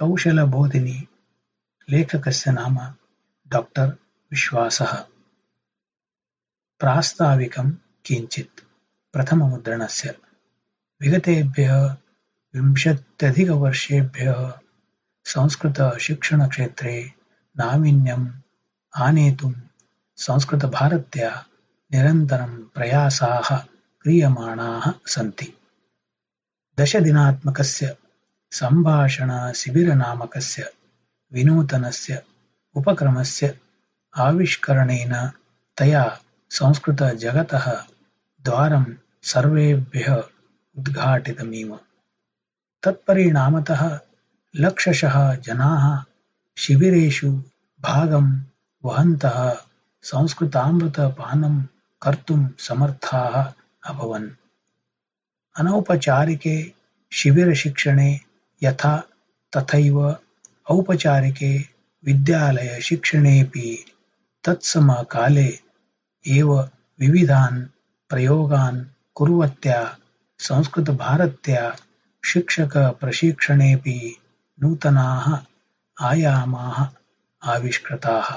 कौशलबोधिनी, लेखकस्य नाम डाक्टर् विश्वासः। प्रास्ताविकं किञ्चित् प्रथममुद्रणस्य विगतेभ्यः विंशत्यधिकवर्षेभ्यः संस्कृतशिक्षणक्षेत्रे नावीन्यम् आनेतुं संस्कृतभारत्या निरन्तरं प्रयासाः क्रियमाणाः सन्ति। दशदिनात्मकस्य सम्भाषणशिबिरनामकस्य विनूतनस्य, उपक्रमस्य आविष्करणेन तया संस्कृतजगतः द्वारं सर्वेभ्यः उद्घाटितमिव। तत्परिणामतः लक्षशः जनाः शिबिरेषु भागं वहन्तः, संस्कृतामृतपानं कर्तुं समर्थाः अनौपचारिके शिबिरशिक्षणे यथा तथैव औपचारिके विद्यालयशिक्षणेऽपि तत्समकाले एव विविधान् प्रयोगान् कुर्वत्या संस्कृतभारत्या शिक्षकप्रशिक्षणेऽपि नूतनाः आयामाः आविष्कृताः।